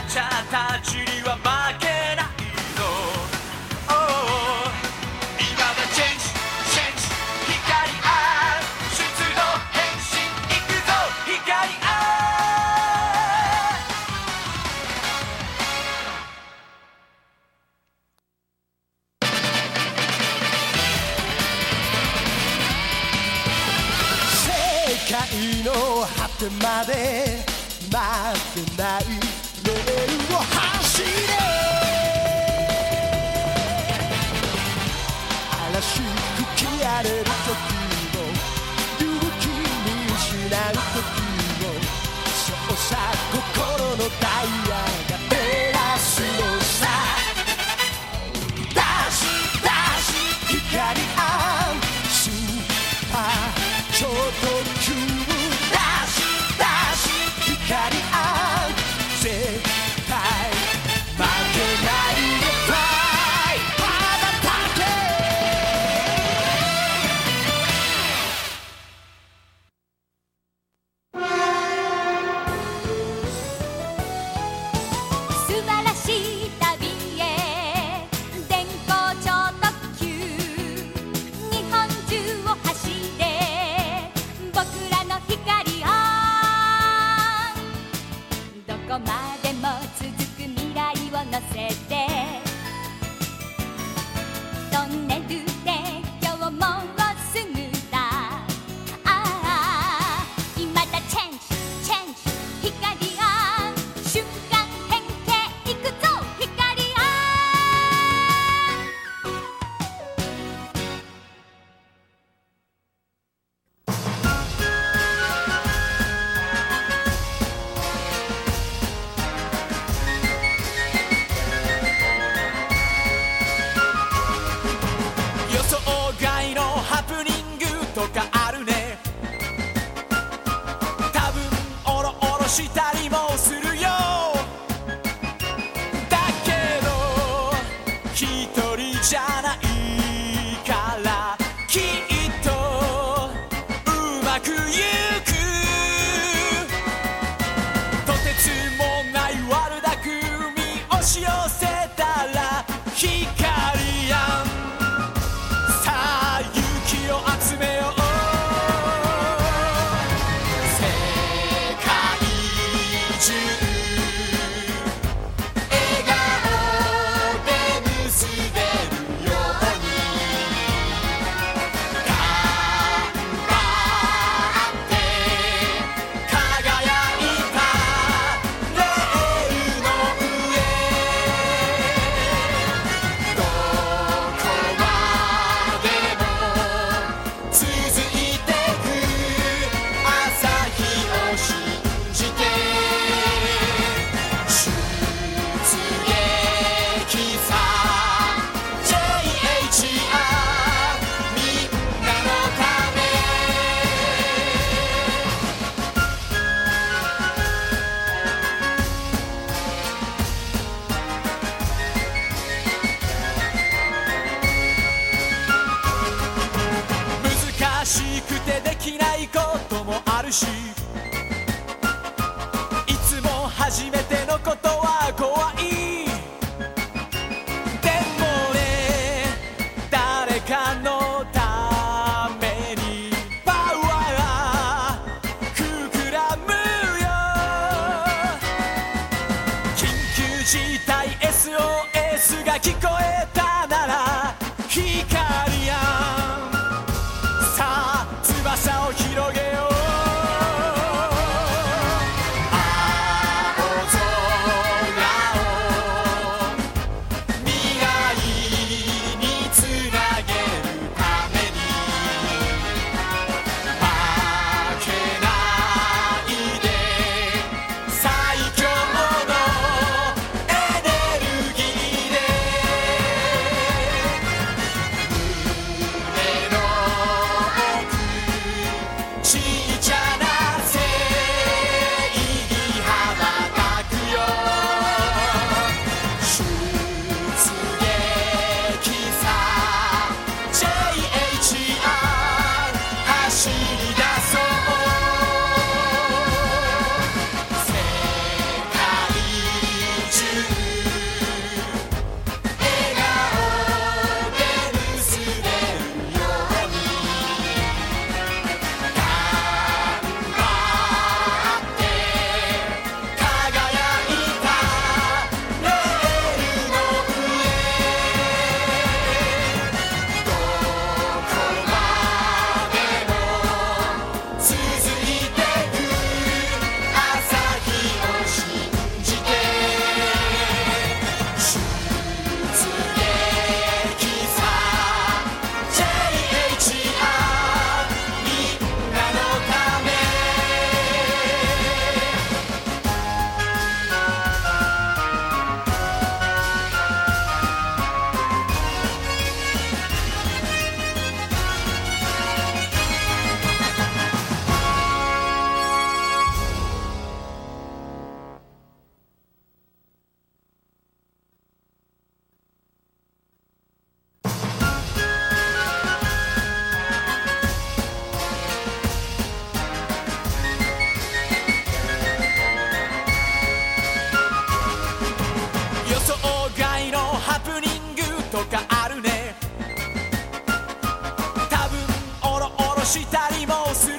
ー。チャたちには負けないぞ Oh 今だチェンジチェンジ光ある出動変身いくぞ光ある世界の果てまで待ってないるし。いつも初めてのことは怖い。でもね誰かのためにパワーが膨らむよ。緊急事態 SOS が聞こえたなら光したりもする